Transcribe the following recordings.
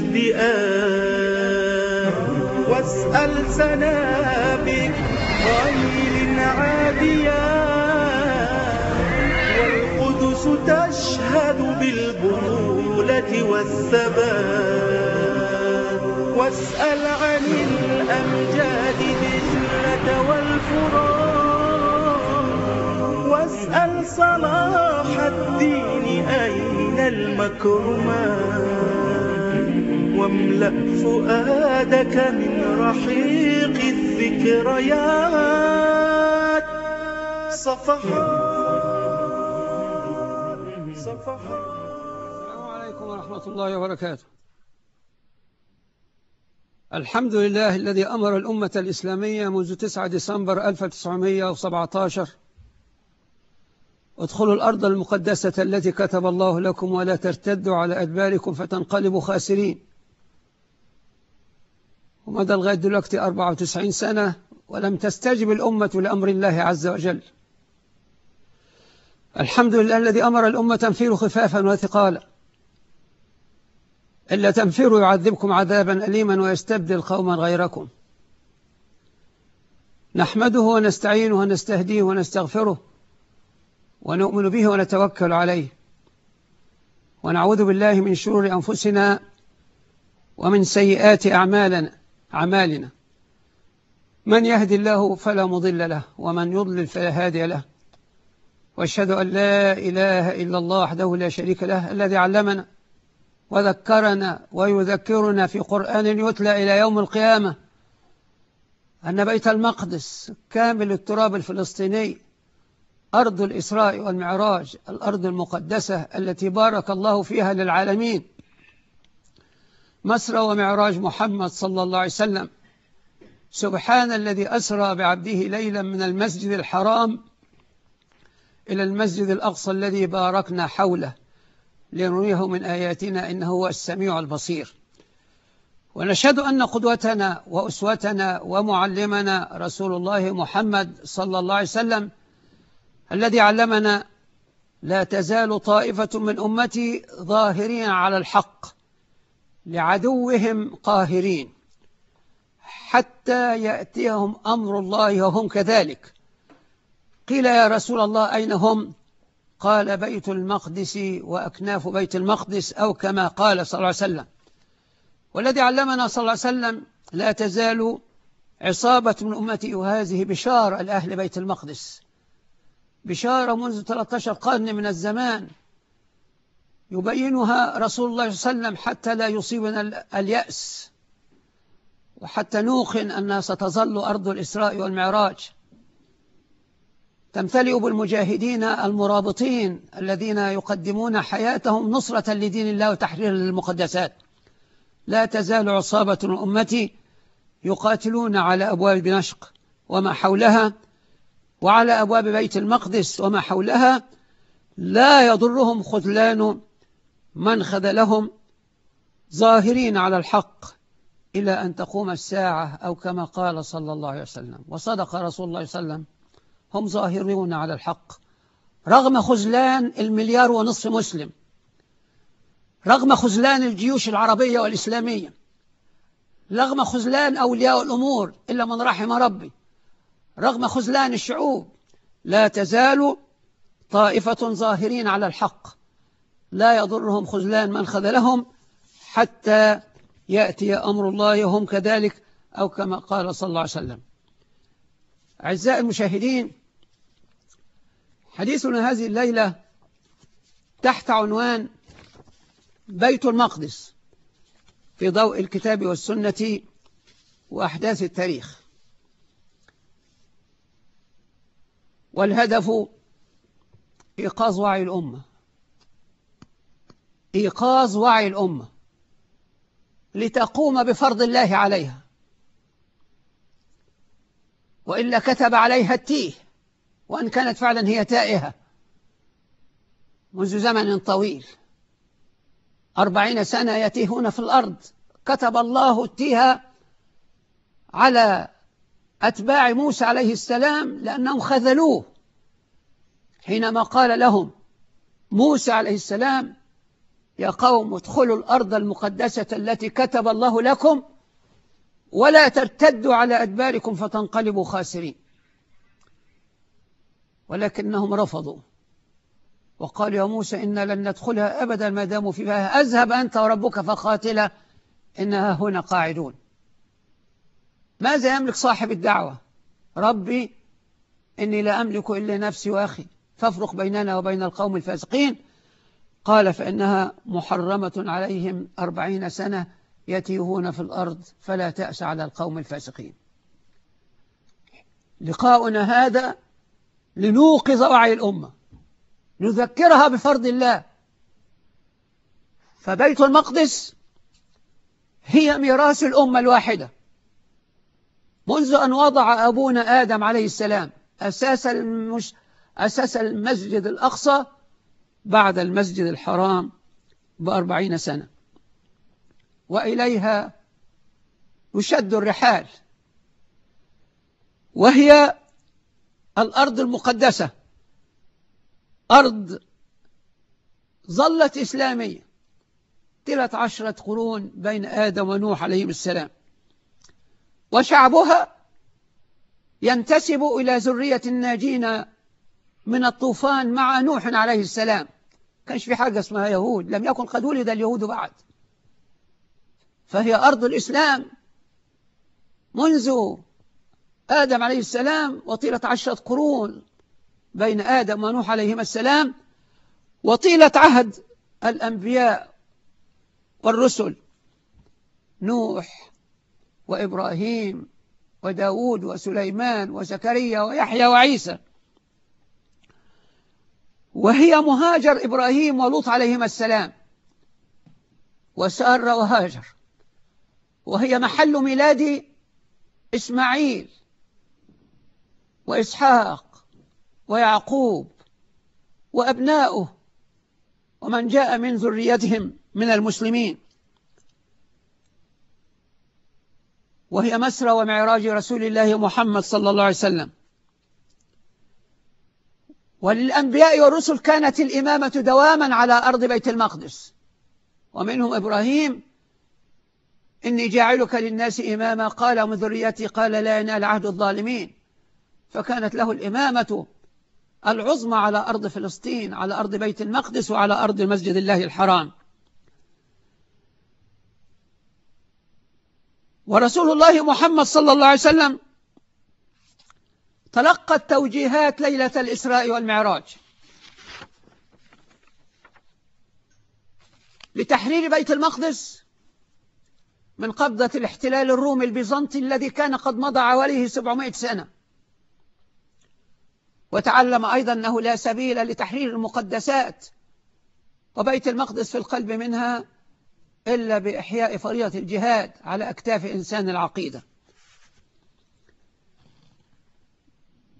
بالمجد آه واسأل سنابك غير عاديا والقدس تشهد بالبطولة والثبات. واسأل عن الأمجاد دجلة والفرات. واسأل صلاح الدين أين المكرمات. فؤادك من رحيق الذكريات. صفحات صفحات السلام عليكم ورحمة الله وبركاته. الحمد لله الذي أمر الأمة الإسلامية منذ 9 ديسمبر 1917 ادخلوا الأرض المقدسة التي كتب الله لكم ولا ترتدوا على أدباركم فتنقلبوا خاسرين. ومدى لغاية دلوقتي 94 سنة ولم تستجب الأمة لأمر الله عز وجل. الحمد لله الذي أمر الأمة تنفير خفافا وثقالا. إلا تنفروا يعذبكم عذابا أليما ويستبدل قوما غيركم. نحمده ونستعينه ونستهديه ونستغفره ونؤمن به ونتوكل عليه. ونعوذ بالله من شرور أنفسنا ومن سيئات أعمالنا. أعمالنا. من يهدي الله فلا مضل له ومن يضلل فلا هادي له. وأشهد أن لا إله إلا الله وحده لا شريك له الذي علمنا وذكرنا ويذكرنا في قرآن يتلى إلى يوم القيامة أن بيت المقدس كامل التراب الفلسطيني أرض الإسراء والمعراج الأرض المقدسة التي بارك الله فيها للعالمين. مسرى ومعراج محمد صلى الله عليه وسلم. سبحان الذي أسرى بعبده ليلا من المسجد الحرام إلى المسجد الأقصى الذي باركنا حوله لنريه من آياتنا إنه هو السميع البصير. ونشهد أن قدوتنا وأسوتنا ومعلمنا رسول الله محمد صلى الله عليه وسلم الذي علمنا لا تزال طائفة من أمتي ظاهرين على الحق. لعدوهم قاهرين حتى يأتيهم أمر الله وهم كذلك. قيل يا رسول الله أين هم؟ قال بيت المقدس وأكناف بيت المقدس أو كما قال صلى الله عليه وسلم. والذي علمنا صلى الله عليه وسلم لا تزال عصابة من أمتي وهذه بشارة لأهل بيت المقدس. بشارة منذ 13 قرن من الزمان يبينها رسول الله صلى الله عليه وسلم حتى لا يصيبنا اليأس. وحتى نوقن أنها ستظل أرض الإسراء والمعراج. تمتلئ بالمجاهدين المرابطين الذين يقدمون حياتهم نصرة لدين الله وتحريرا للمقدسات. لا تزال عصابة أمتي يقاتلون على أبواب دمشق وما حولها وعلى أبواب بيت المقدس وما حولها. لا يضرهم خذلان من خذلهم ظاهرين على الحق إلى أن تقوم الساعة أو كما قال صلى الله عليه وسلم. وصدق رسول الله صلى الله عليه وسلم. هم ظاهرون على الحق. رغم خذلان المليار ونصف مسلم. رغم خذلان الجيوش العربية والإسلامية. رغم خذلان أولياء الأمور إلا من رحم ربي. رغم خذلان الشعوب. لا تزال طائفة ظاهرين على الحق. لا يضرهم خذلان من خذلهم حتى يأتي أمر الله وهم كذلك أو كما قال صلى الله عليه وسلم. أعزائي المشاهدين حديثنا هذه الليلة تحت عنوان بيت المقدس في ضوء الكتاب والسنة وأحداث التاريخ. والهدف إيقاظ وعي الأمة. إيقاظ وعي الأمة لتقوم بفرض الله عليها. وإلا كتب عليها التيه وأن كانت فعلا هي تائهة. منذ زمن طويل أربعين سنة يتيهون في الأرض. كتب الله التيه على أتباع موسى عليه السلام لأنهم خذلوه. حينما قال لهم موسى عليه السلام يا قوم ادخلوا الأرض المقدسة التي كتب الله لكم ولا ترتدوا على أدباركم فتنقلبوا خاسرين. ولكنهم رفضوا وقال يا موسى إنا لن ندخلها أبدا ما داموا فيها. أذهب أنت وربك فقاتلا إنها هنا قاعدون. ماذا يملك صاحب الدعوة؟ ربي إني لا أملك إلا نفسي وأخي. فافرق بيننا وبين القوم الفاسقين. قال فإنها محرمة عليهم أربعين سنة يتيهون في الأرض فلا تأس على القوم الفاسقين. لقاؤنا هذا لنوقظ وعي الأمة نذكرها بفرض الله. فبيت المقدس هي ميراث الأمة الواحدة. منذ أن وضع أبونا آدم عليه السلام أساس, المش... أساس المسجد الأقصى بعد المسجد الحرام بأربعين سنة. وإليها يشد الرحال وهي الأرض المقدسة أرض ظلت إسلامية. ثلاث عشرة قرون بين آدم ونوح عليهم السلام. وشعبها ينتسب إلى ذرية الناجين من الطوفان مع نوح عليه السلام. كانش في حاجة اسمها يهود لم يكن قد ولد اليهود بعد. فهي أرض الإسلام منذ آدم عليه السلام وطيلة عشرة قرون بين آدم ونوح عليهما السلام وطيلة عهد الأنبياء والرسل. نوح وإبراهيم وداود وسليمان وزكريا ويحيى وعيسى. وهي مهاجر إبراهيم ولوط عليهما السلام. وسارة وهاجر. وهي محل ميلاد إسماعيل وإسحاق ويعقوب وأبناؤه ومن جاء من ذريتهم من المسلمين. وهي مسرى ومعراج رسول الله محمد صلى الله عليه وسلم. وللأنبياء والرسل كانت الإمامة دواما على أرض بيت المقدس. ومنهم إبراهيم إني جاعلك للناس إماما قال ومن ذريتي قال لا ينال عهد الظالمين. فكانت له الإمامة العظمى على أرض فلسطين على أرض بيت المقدس وعلى أرض مسجد الله الحرام. ورسول الله محمد صلى الله عليه وسلم تلقى التوجيهات ليلة الإسراء والمعراج. لتحرير بيت المقدس من قبضة الاحتلال الرومي البيزنطي الذي كان قد مضى حواليه 700 سنة. وتعلم أيضا أنه لا سبيل لتحرير المقدسات وبيت المقدس في القلب منها إلا بإحياء فريضة الجهاد على أكتاف إنسان العقيدة.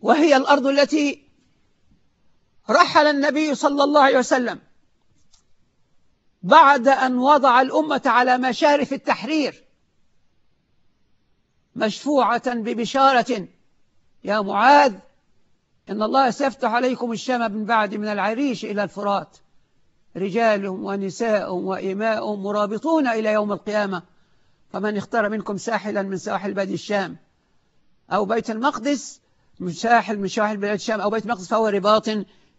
وهي الأرض التي رحل النبي صلى الله عليه وسلم بعد أن وضع الأمة على مشارف التحرير مشفوعة ببشارة يا معاذ إن الله سيفتح عليكم الشام من بعد من العريش إلى الفرات رجال ونساء وإماء مرابطون إلى يوم القيامة فمن اختار منكم ساحلا من ساحل بلد الشام أو بيت المقدس من ساحل بلاد الشام أو بيت المقدس فهو رباط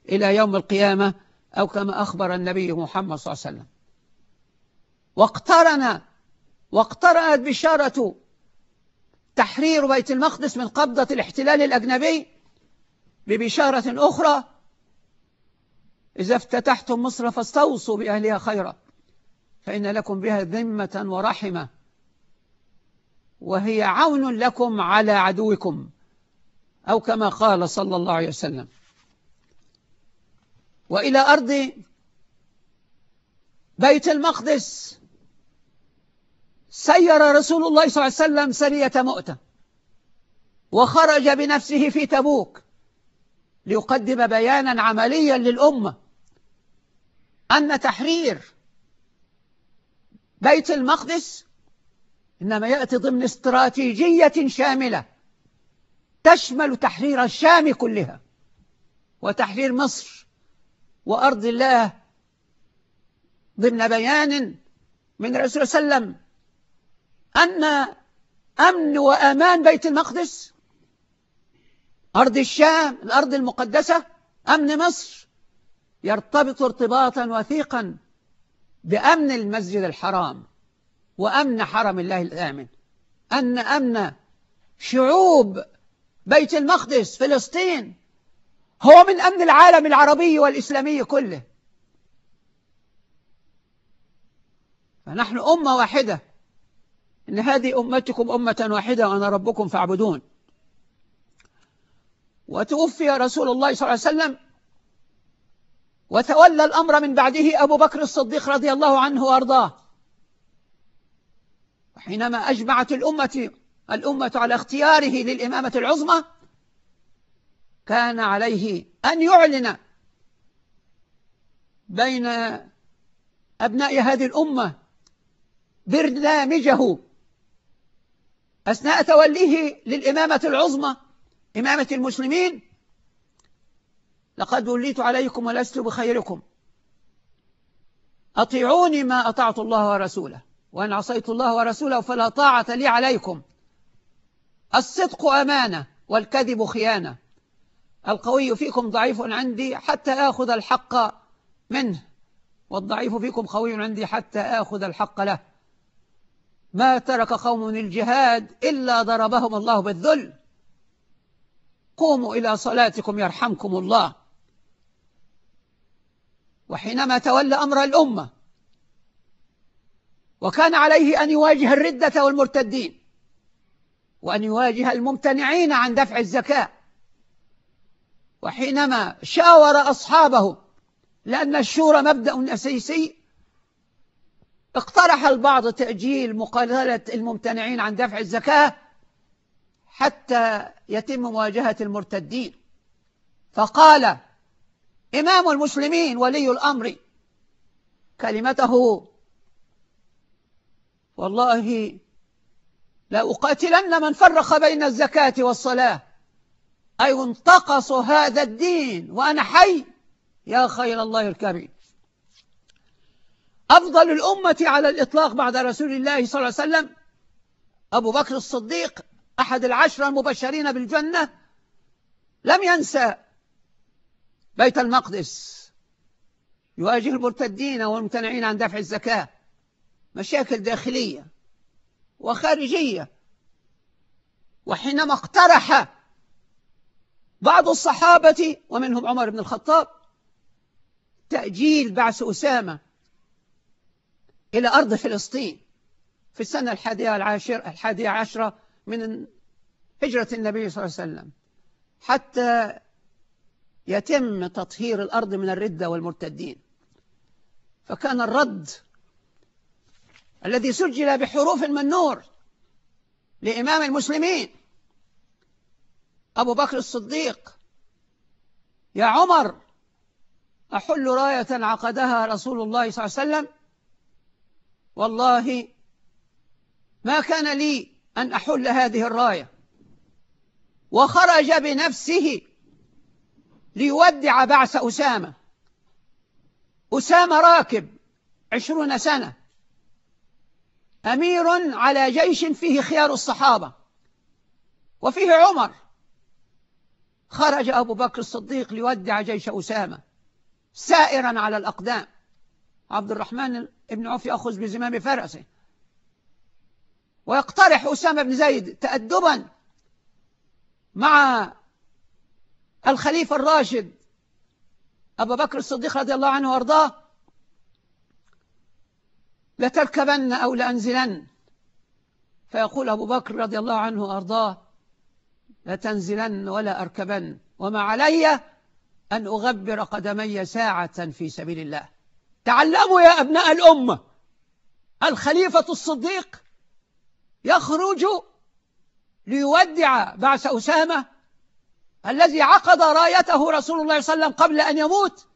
إلى يوم القيامة أو كما أخبر النبي محمد صلى الله عليه وسلم. واقترن واقترنت بشارة تحرير بيت المقدس من قبضة الاحتلال الأجنبي ببشارة أخرى. إذا افتتحتم مصر فاستوصوا بأهلها خيرا فإن لكم بها ذمة ورحمة وهي عون لكم على عدوكم. أو كما قال صلى الله عليه وسلم. وإلى أرض بيت المقدس. سير رسول الله صلى الله عليه وسلم سرية مؤتة. وخرج بنفسه في تبوك. ليقدم بيانا عمليا للأمة. أن تحرير بيت المقدس إنما يأتي ضمن استراتيجية شاملة. تشمل تحرير الشام كلها وتحرير مصر وأرض الله ضمن بيان من الرسول صلى الله عليه وسلم. أن أمن وأمان بيت المقدس أرض الشام الأرض المقدسة أمن مصر يرتبط ارتباطا وثيقا بأمن المسجد الحرام وأمن حرم الله الآمن. أن أمن شعوب بيت المقدس فلسطين. هو من أمن العالم العربي والإسلامي كله. فنحن أمة واحدة. إن هذه أمتكم أمة واحدة وأنا ربكم فاعبدون. وتوفي رسول الله صلى الله عليه وسلم. وتولى الأمر من بعده أبو بكر الصديق رضي الله عنه وأرضاه. وحينما أجمعت الأمة الأمة على اختياره للإمامة العظمى كان عليه أن يعلن بين أبناء هذه الأمة برنامجه أثناء توليه للإمامة العظمى إمامة المسلمين. لقد وليت عليكم ولست بخيركم. أطيعوني ما أطعت الله ورسوله وأن عصيت الله ورسوله فلا طاعة لي عليكم. الصدق أمانة والكذب خيانة. القوي فيكم ضعيف عندي حتى آخذ الحق منه والضعيف فيكم قوي عندي حتى آخذ الحق له. ما ترك قوم الجهاد إلا ضربهم الله بالذل. قوموا إلى صلاتكم يرحمكم الله. وحينما تولى أمر الأمة وكان عليه أن يواجه الردة والمرتدين وأن يواجه الممتنعين عن دفع الزكاة. وحينما شاور أصحابه لأن الشورى مبدأ أساسي اقترح البعض تأجيل مقالة الممتنعين عن دفع الزكاة حتى يتم مواجهة المرتدين. فقال إمام المسلمين ولي الأمر كلمته والله لا أقاتلن من فرق بين الزكاة والصلاة. أي انتقص هذا الدين وأنا حي. يا خير الله الكريم. أفضل الأمة على الإطلاق بعد رسول الله صلى الله عليه وسلم. أبو بكر الصديق أحد العشرة المبشرين بالجنة. لم ينسى بيت المقدس. يواجه المرتدين والممتنعين عن دفع الزكاة. مشاكل داخلية. وخارجية. وحينما اقترح بعض الصحابة ومنهم عمر بن الخطاب تأجيل بعث أسامة إلى أرض فلسطين في السنة الحادية العاشر الحادية عشرة من هجرة النبي صلى الله عليه وسلم حتى يتم تطهير الأرض من الردة والمرتدين. فكان الرد الذي سجل بحروف من نور لإمام المسلمين. أبو بكر الصديق يا عمر أحل راية عقدها رسول الله صلى الله عليه وسلم؟ والله ما كان لي أن أحل هذه الراية. وخرج بنفسه ليودع بعث أسامة. أسامة راكب عشرون سنة. أمير على جيش فيه خيار الصحابة وفيه عمر. خرج أبو بكر الصديق ليودع جيش أسامة سائرا على الأقدام. عبد الرحمن بن عوف يأخذ بزمام فرسه. ويقترح أسامة بن زيد تأدبا مع الخليفة الراشد أبو بكر الصديق رضي الله عنه وأرضاه لتركبن أو لأنزلن. فيقول أبو بكر رضي الله عنه وأرضاه لتنزلن ولا أركبن وما علي أن أغبر قدمي ساعة في سبيل الله. تعلموا يا أبناء الأمة الخليفة الصديق يخرج ليودع بعث أسامة الذي عقد رايته رسول الله صلى الله عليه وسلم قبل أن يموت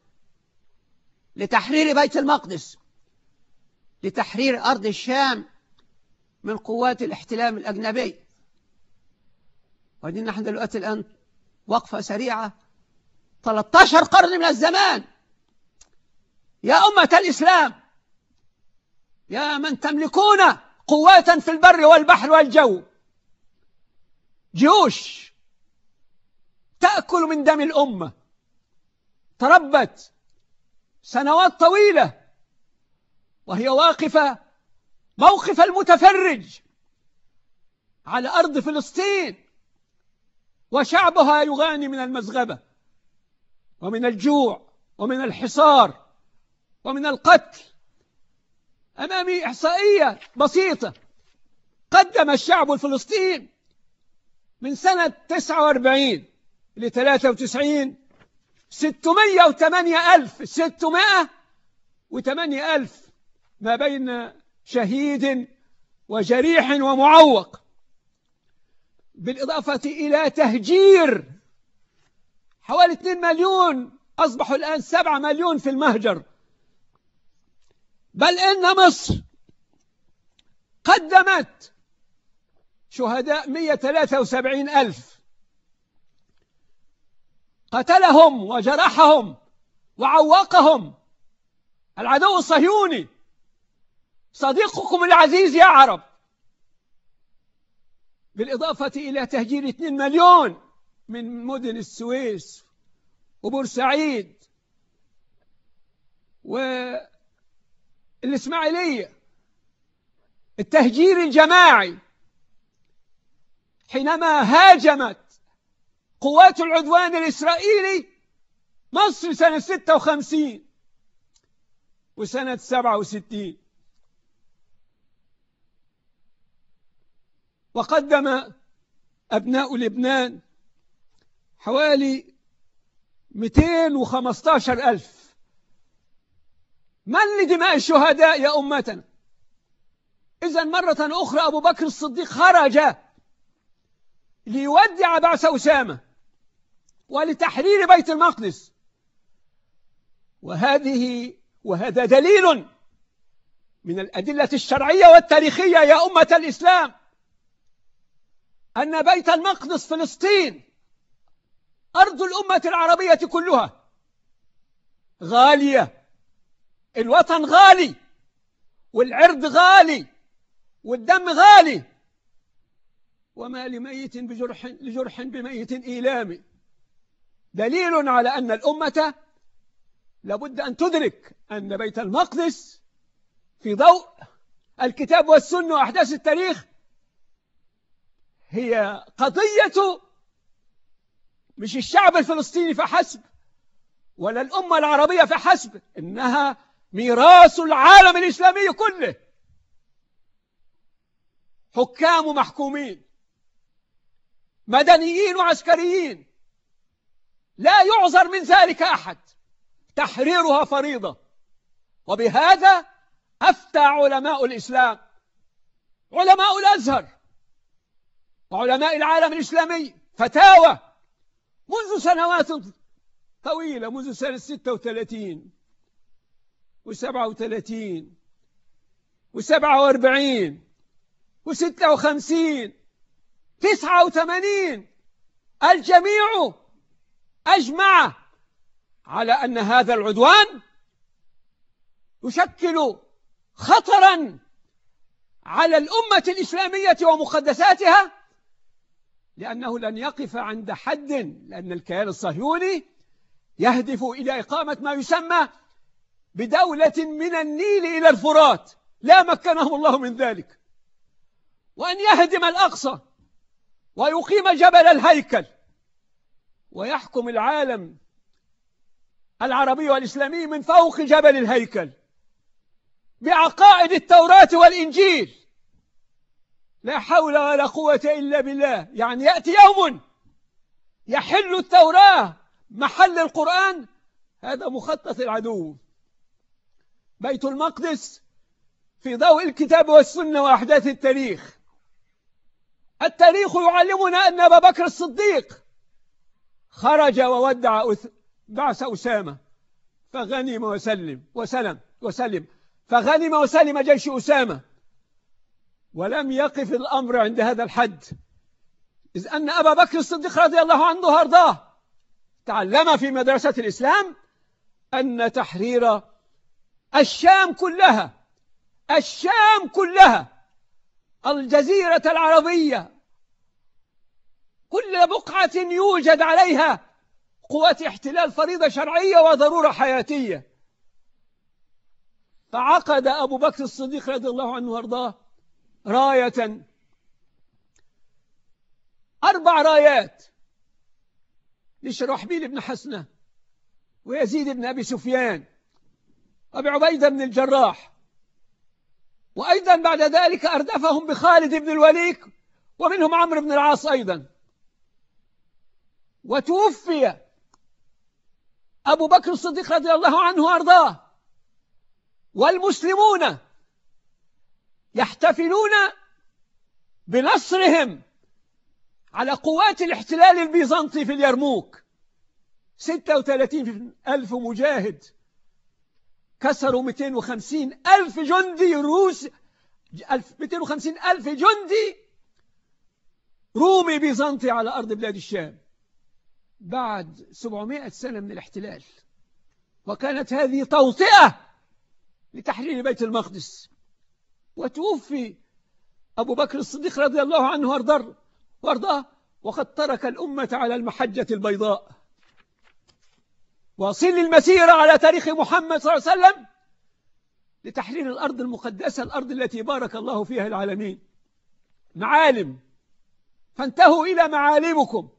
لتحرير بيت المقدس. لتحرير أرض الشام من قوات الاحتلال الأجنبي. ودي نحن دلوقتي الآن وقفة سريعة. 13 قرن من الزمان. يا أمة الإسلام يا من تملكون قوات في البر والبحر والجو. جيوش تأكل من دم الأمة. تربت سنوات طويلة. وهي واقفة موقف المتفرج على أرض فلسطين وشعبها يغاني من المزغبة ومن الجوع ومن الحصار ومن القتل. أمامي إحصائية بسيطة قدم الشعب الفلسطيني من سنة 49 ل 93 608 ألف 608 ألف ما بين شهيد وجريح ومعوق بالإضافة إلى تهجير حوالي 2 مليون أصبحوا الآن 7 مليون في المهجر. بل إن مصر قدمت شهداء 173 ألف. قتلهم وجرحهم وعوقهم. العدو الصهيوني صديقكم العزيز يا عرب. بالإضافة إلى تهجير 2 مليون من مدن السويس وبورسعيد والإسماعيلية. التهجير الجماعي حينما هاجمت قوات العدوان الإسرائيلي مصر سنة 56 وسنة 67 وقدم أبناء لبنان حوالي 215 ألف. من لدماء الشهداء يا أمتنا؟ إذا مرة أخرى أبو بكر الصديق خرج ليودع بعث أسامة ولتحرير بيت المقدس. وهذه وهذا دليل من الأدلة الشرعية والتاريخية يا أمة الإسلام. أن بيت المقدس فلسطين أرض الأمة العربية كلها غالية. الوطن غالي والعرض غالي والدم غالي. وما لميت بجرح لجرح بميت إيلام. دليل على أن الأمة لابد أن تدرك أن بيت المقدس في ضوء الكتاب والسنة وأحداث التاريخ هي قضية مش الشعب الفلسطيني فحسب ولا الأمة العربية فحسب إنها ميراث العالم الإسلامي كله. حكام محكومين مدنيين وعسكريين. لا يعذر من ذلك أحد تحريرها فريضة. وبهذا أفتى علماء الإسلام علماء الأزهر وعلماء العالم الإسلامي فتاوى منذ سنوات طويلة منذ سنة 36 و37 و47 و56 89 الجميع أجمع على أن هذا العدوان يشكل خطرا على الأمة الإسلامية ومقدساتها لأنه لن يقف عند حد لأن الكيان الصهيوني يهدف إلى إقامة ما يسمى بدولة من النيل إلى الفرات. لا مكنهم الله من ذلك. وأن يهدم الأقصى ويقيم جبل الهيكل ويحكم العالم العربي والإسلامي من فوق جبل الهيكل بعقائد التوراة والإنجيل. لا حول ولا قوة إلا بالله. يعني يأتي يوم يحل التوراة محل القرآن هذا مخطط العدو. بيت المقدس في ضوء الكتاب والسنة وأحداث التاريخ. التاريخ يعلمنا أن أبا بكر الصديق خرج وودع بعث أسامة. فغنم وسلم وسلم وسلم. فغنم وسلم جيش أسامة. ولم يقف الأمر عند هذا الحد. إذ أن أبا بكر الصديق رضي الله عنه وارضاه تعلم في مدرسة الإسلام أن تحرير الشام كلها الشام كلها الجزيرة العربية كل بقعة يوجد عليها قوة احتلال فريضة شرعية وضرورة حياتية. فعقد أبو بكر الصديق رضي الله عنه وأرضاه. راية. أربع رايات لشرحبيل بن حسنة ويزيد بن أبي سفيان وأبي عبيدة بن الجراح. وأيضا بعد ذلك أردفهم بخالد بن الوليد ومنهم عمرو بن العاص أيضا. وتوفي أبو بكر الصديق رضي الله عنه وأرضاه. والمسلمون يحتفلون بنصرهم على قوات الاحتلال البيزنطي في اليرموك. 36 ألف مجاهد كسروا 250 ألف جندي روس 250 ألف جندي رومي بيزنطي على أرض بلاد الشام. بعد 700 سنة من الاحتلال وكانت هذه توطئة لتحرير بيت المقدس. وتوفي أبو بكر الصديق رضي الله عنه وأرضاه وقد ترك الأمة على المحجة البيضاء. واصل المسيرة على تاريخ محمد صلى الله عليه وسلم لتحرير الأرض المقدسة الأرض التي بارك الله فيها العالمين. معالم فانتهوا إلى معالمكم.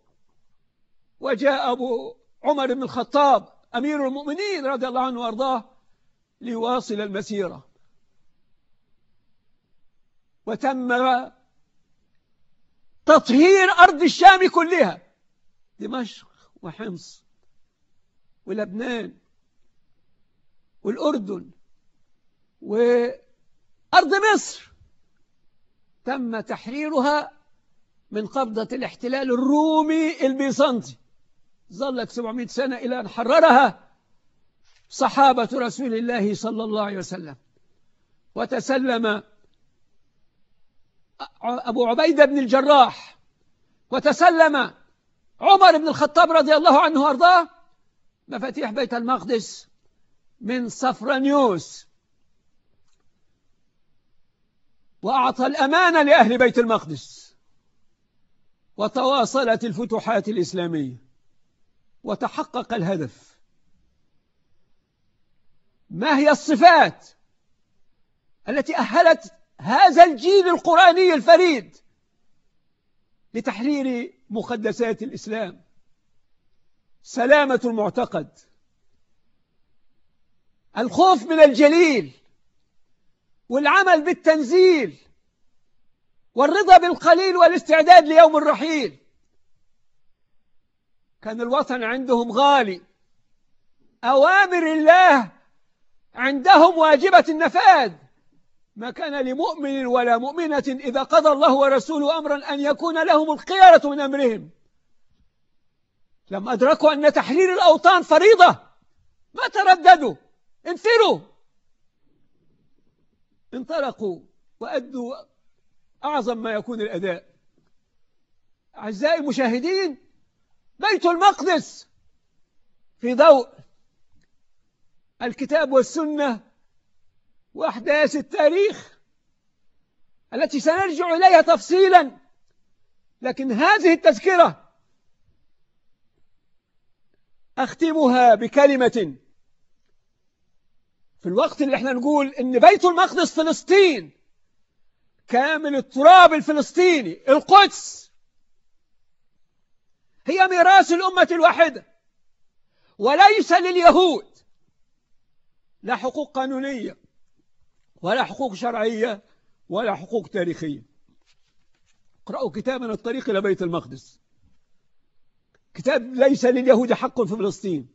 وجاء أبو عمر بن الخطاب أمير المؤمنين رضي الله عنه وأرضاه ليواصل المسيرة. وتم تطهير أرض الشام كلها. دمشق وحمص ولبنان والأردن وأرض مصر. تم تحريرها من قبضة الاحتلال الرومي البيزنطي. ظلت 700 سنة إلى أن حررها صحابة رسول الله صلى الله عليه وسلم. وتسلم أبو عبيدة بن الجراح وتسلم عمر بن الخطاب رضي الله عنه وأرضاه مفاتيح بيت المقدس من صفرانيوس. وأعطى الأمانة لأهل بيت المقدس وتواصلت الفتوحات الإسلامية وتحقق الهدف. ما هي الصفات التي أهلت هذا الجيل القرآني الفريد لتحرير مقدسات الإسلام. سلامة المعتقد. الخوف من الجليل والعمل بالتنزيل والرضا بالقليل والاستعداد ليوم الرحيل. كان الوطن عندهم غالي. أوامر الله عندهم واجبة النفاذ. ما كان لمؤمن ولا مؤمنة إذا قضى الله ورسوله أمرا أن يكون لهم الخيارة من أمرهم. لما أدركوا أن تحرير الأوطان فريضة. ما ترددوا. انفروا. انطلقوا وأدوا أعظم ما يكون الأداء. أعزائي المشاهدين بيت المقدس في ضوء الكتاب والسنة وأحداث التاريخ التي سنرجع إليها تفصيلا. لكن هذه التذكرة أختمها بكلمة. في الوقت اللي إحنا نقول إن بيت المقدس فلسطين كامل التراب الفلسطيني القدس هي ميراث الأمة الواحدة وليس لليهود لا حقوق قانونية. ولا حقوق شرعية ولا حقوق تاريخية. اقرأوا كتابنا الطريق إلى بيت المقدس. كتاب ليس لليهود حق في فلسطين.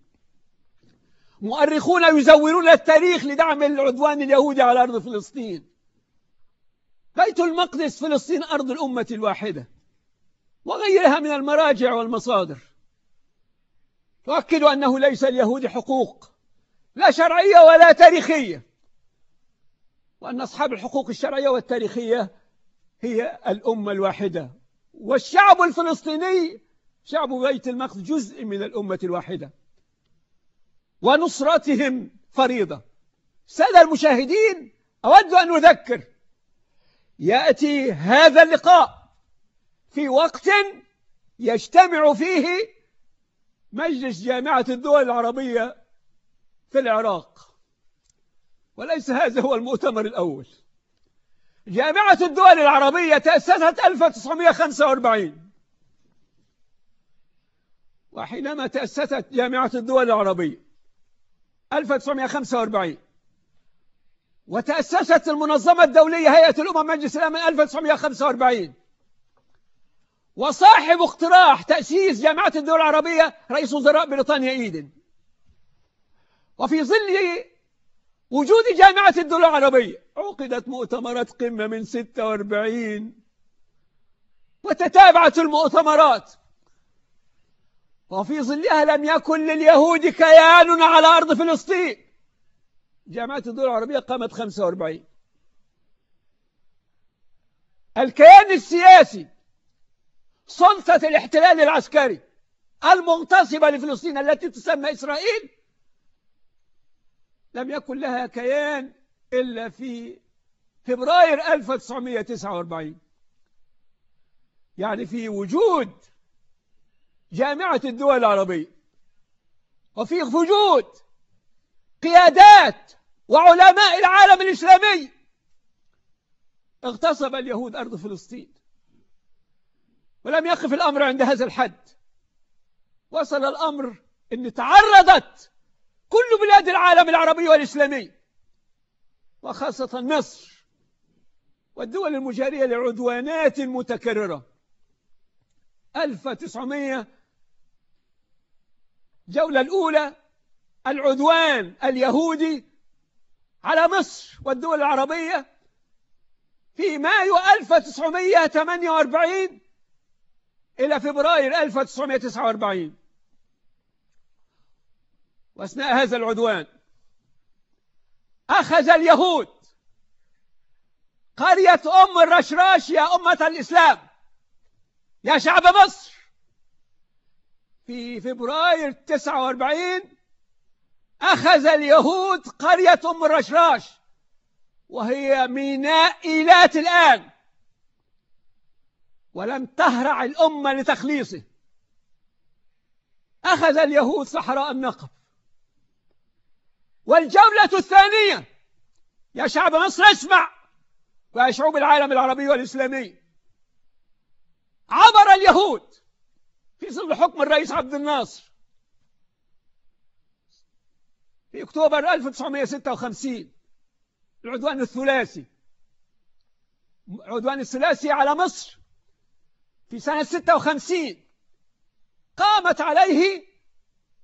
مؤرخون يزورون التاريخ لدعم العدوان اليهودي على أرض فلسطين. بيت المقدس فلسطين أرض الأمة الواحدة وغيرها من المراجع والمصادر. تؤكد أنه ليس اليهود حقوق لا شرعية ولا تاريخية. وأن أصحاب الحقوق الشرعية والتاريخية هي الأمة الواحدة. والشعب الفلسطيني شعب بيت المقدس جزء من الأمة الواحدة. ونصرتهم فريضة. سادة المشاهدين أود أن أذكر يأتي هذا اللقاء في وقت يجتمع فيه مجلس جامعة الدول العربية في العراق. وليس هذا هو المؤتمر الأول. جامعة الدول العربية تأسست 1945 وحينما تأسست جامعة الدول العربية 1945 وتأسست المنظمة الدولية هيئة الأمم مجلس الأمن 1945 وصاحب اقتراح تأسيس جامعة الدول العربية رئيس وزراء بريطانيا إيدن. وفي ظل وجود جامعة الدول العربية. عقدت مؤتمرات قمة من 46 وتتابعت المؤتمرات. وفي ظلها لم يكن لليهود كيان على أرض فلسطين. جامعة الدول العربية قامت 45 الكيان السياسي سلطة الاحتلال العسكري المغتصبة لفلسطين التي تسمى إسرائيل لم يكن لها كيان إلا في فبراير 1949 يعني في وجود جامعة الدول العربية وفي وجود قيادات وعلماء العالم الإسلامي. اغتصب اليهود أرض فلسطين ولم يقف الأمر عند هذا الحد. وصل الأمر أن تعرضت كل بلاد العالم العربي والإسلامي وخاصة مصر والدول المجارية لعدوانات متكررة. 1900 الجولة الأولى العدوان اليهودي على مصر والدول العربية في مايو 1948 إلى فبراير 1949 وأثناء هذا العدوان أخذ اليهود قرية أم الرشراش يا أمة الإسلام يا شعب مصر. في فبراير 49 أخذ اليهود قرية أم الرشراش وهي ميناء إيلات الآن. ولم تهرع الأمة لتخليصه. أخذ اليهود صحراء النقب. والجولة الثانية. يا شعب مصر اسمع. ويا شعوب العالم العربي والإسلامي. عبر اليهود في ظل حكم الرئيس عبد الناصر. في أكتوبر 1956 العدوان الثلاثي. العدوان الثلاثي على مصر. في سنة 56 قامت عليه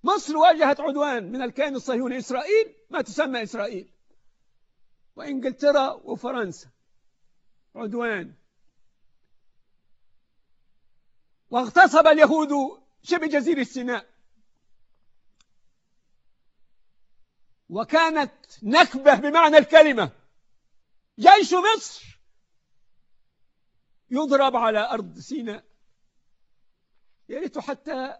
مصر واجهت عدوان من الكيان الصهيوني إسرائيل ما تسمى إسرائيل. وإنجلترا وفرنسا عدوان. واغتصب اليهود شبه جزيرة سيناء وكانت نكبة بمعنى الكلمة. جيش مصر يضرب على أرض سيناء. يا ريت حتى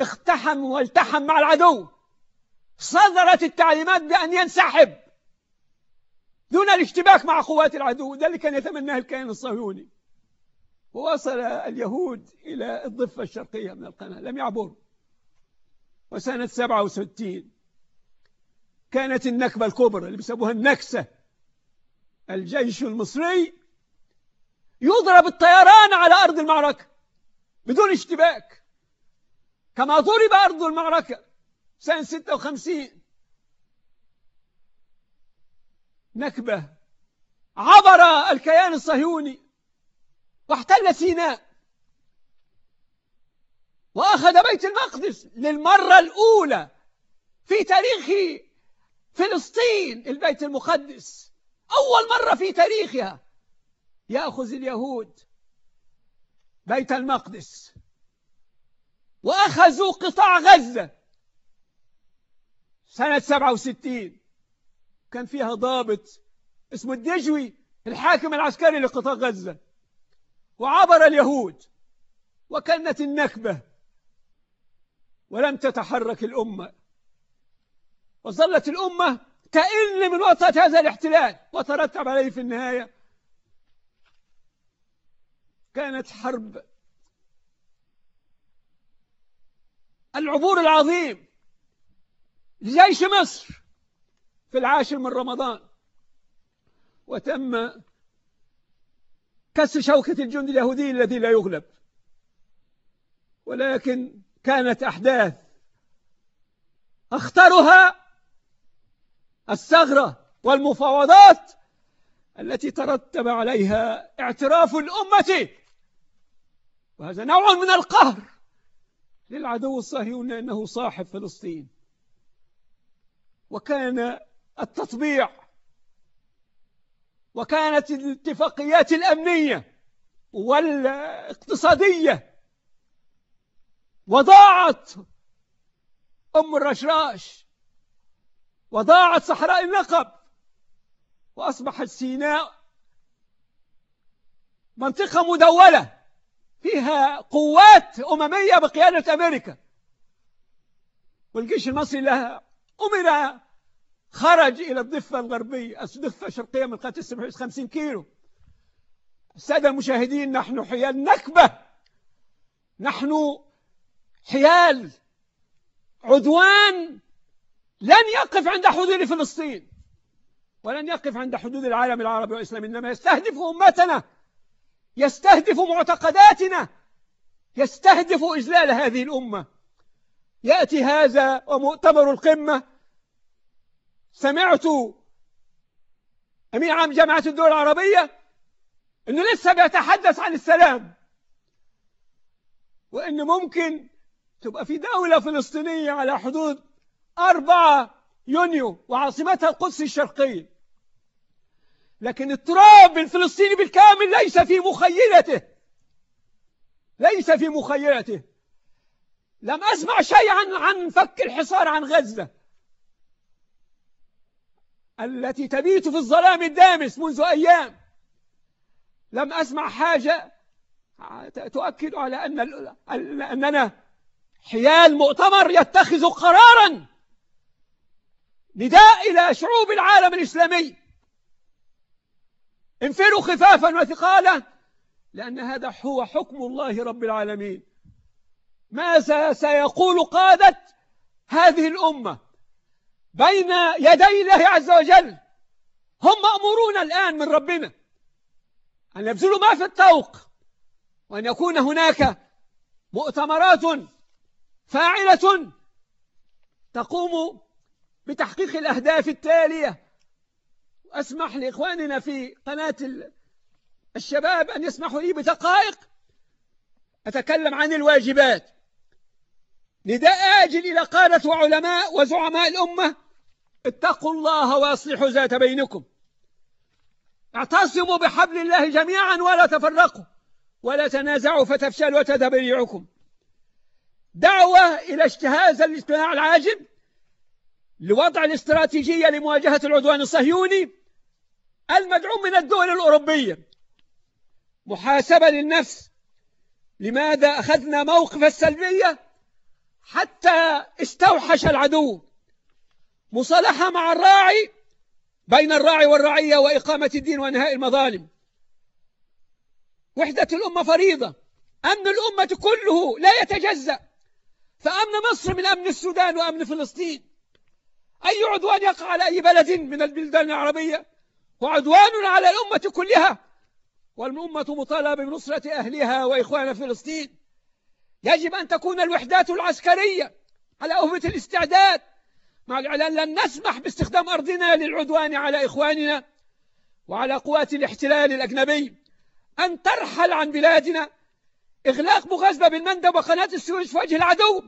اقتحم والتحم مع العدو. صدرت التعليمات بأن ينسحب. دون الاشتباك مع قوات العدو. ده اللي كان يتمناه الكيان الصهيوني. ووصل اليهود إلى الضفة الشرقية من القناة. لم يعبروا وسنة 67 كانت النكبة الكبرى اللي بيسموها النكسة. الجيش المصري يضرب الطيران على أرض المعركة بدون اشتباك. كما ضرب أرض المعركة. سنة 56 نكبة. عبر الكيان الصهيوني. واحتل سيناء. وأخذ بيت المقدس للمرة الأولى في تاريخ فلسطين البيت المقدس. أول مرة في تاريخها يأخذ اليهود بيت المقدس. وأخذوا قطاع غزة. سنة 67 كان فيها ضابط اسمه الدجوي الحاكم العسكري لقطاع غزة. وعبر اليهود. وكانت النكبة. ولم تتحرك الأمة. وظلت الأمة تئن من وطأة هذا الاحتلال. وترتب عليه في النهاية. كانت حرب العبور العظيم لجيش مصر في العاشر من رمضان. وتم كسر شوكة الجند اليهودي الذي لا يغلب. ولكن كانت أحداث أخطرها الثغرة والمفاوضات التي ترتب عليها اعتراف الأمة. وهذا نوع من القهر. للعدو الصهيوني أنه صاحب فلسطين. وكان التطبيع وكانت الاتفاقيات الأمنية والاقتصادية وضاعت أم الرشراش وضاعت صحراء النقب وأصبحت سيناء منطقة مدولة. فيها قوات أممية بقيادة أمريكا. والجيش المصري لها أمر خرج إلى الضفة الغربية الضفة الشرقية من قناة 50 كيلو. السادة المشاهدين نحن حيال نكبة. نحن حيال عدوان لن يقف عند حدود فلسطين ولن يقف عند حدود العالم العربي والإسلامي إنما يستهدف أمتنا. يستهدف معتقداتنا يستهدف إذلال هذه الأمة. يأتي هذا ومؤتمر القمة. سمعت أمين عام جامعة الدول العربية أنه لسه بيتحدث عن السلام وأن ممكن تبقى في دولة فلسطينية على حدود أربعة يونيو وعاصمتها القدس الشرقية. لكن التراب الفلسطيني بالكامل ليس في مخيلته. ليس في مخيلته. لم أسمع شيء عن عن فك الحصار عن غزة. التي تبيت في الظلام الدامس منذ أيام. لم أسمع حاجة. تؤكد على أن أننا حيال مؤتمر يتخذ قرارا. نداء إلى شعوب العالم الإسلامي. انفروا خفافا وثقالا لأن هذا هو حكم الله رب العالمين. ماذا سيقول قادة هذه الأمة؟ بين يدي الله عز وجل هم مأمورون الآن من ربنا أن يبذلوا ما في الطوق وأن يكون هناك مؤتمرات فاعلة تقوم بتحقيق الأهداف التالية أسمح لإخواننا في قناة الشباب أن يسمحوا لي بدقائق أتكلم عن الواجبات. نداء آجل إلى قادة وعلماء وزعماء الأمة. اتقوا الله وأصلحوا ذات بينكم. اعتصموا بحبل الله جميعا ولا تفرقوا. ولا تنازعوا فتفشلوا وتذهب ريعكم دعوة إلى اجتهاز الاجتماع العاجل. لوضع الاستراتيجية لمواجهة العدوان الصهيوني المدعوم من الدول الأوروبية. محاسبة للنفس. لماذا أخذنا موقف السلبية؟ حتى استوحش العدو. مصالحة مع الراعي بين الراعي والرعية وإقامة الدين وإنهاء المظالم. وحدة الأمة فريضة. أمن الأمة كله لا يتجزأ. فأمن مصر من أمن السودان وأمن فلسطين. أي عدوان يقع على أي بلد من البلدان العربية؟ وعدوان على الأمة كلها. والأمة مطالبة بنصرة أهلها وإخوان فلسطين. يجب أن تكون الوحدات العسكرية على أهبة الاستعداد. مع الإعلان لن نسمح باستخدام أرضنا للعدوان على إخواننا وعلى قوات الاحتلال الأجنبي. أن ترحل عن بلادنا. إغلاق مغازبة بالمندب وقناة السويس في وجه العدو.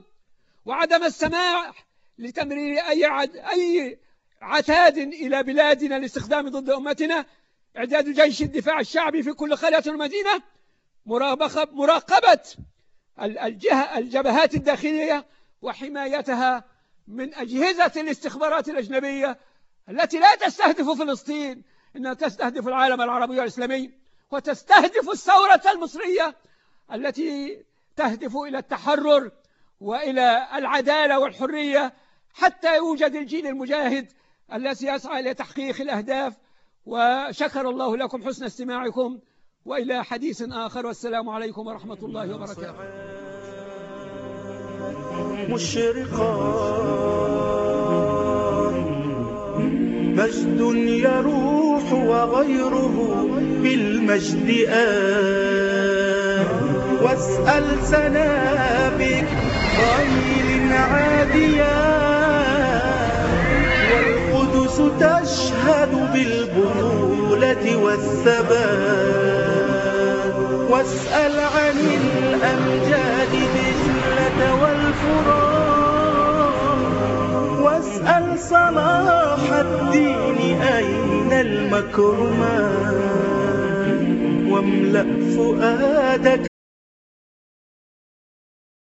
وعدم السماح لتمرير أي, عد... أي عتاد إلى بلادنا لاستخدام ضد أمتنا. إعداد جيش الدفاع الشعبي في كل قرية المدينة. مراقبة الجهة الجبهات الداخلية وحمايتها من أجهزة الاستخبارات الأجنبية التي لا تستهدف فلسطين إنها تستهدف العالم العربي والإسلامي وتستهدف الثورة المصرية التي تهدف إلى التحرر وإلى العدالة والحرية حتى يوجد الجيل المجاهد الذي يسعى لتحقيق الأهداف وشكر الله لكم حسن استماعكم وإلى حديث آخر والسلام عليكم ورحمة الله وبركاته. مشرقا مجد يروح وغيره بالمجد آن واسأل سنابك خيل عاديا. تشهد بالبطولة والثبات. واسأل عن الأمجاد دجلة والفرات. واسأل صلاح الدين أين المكرمات. واملأ فؤادك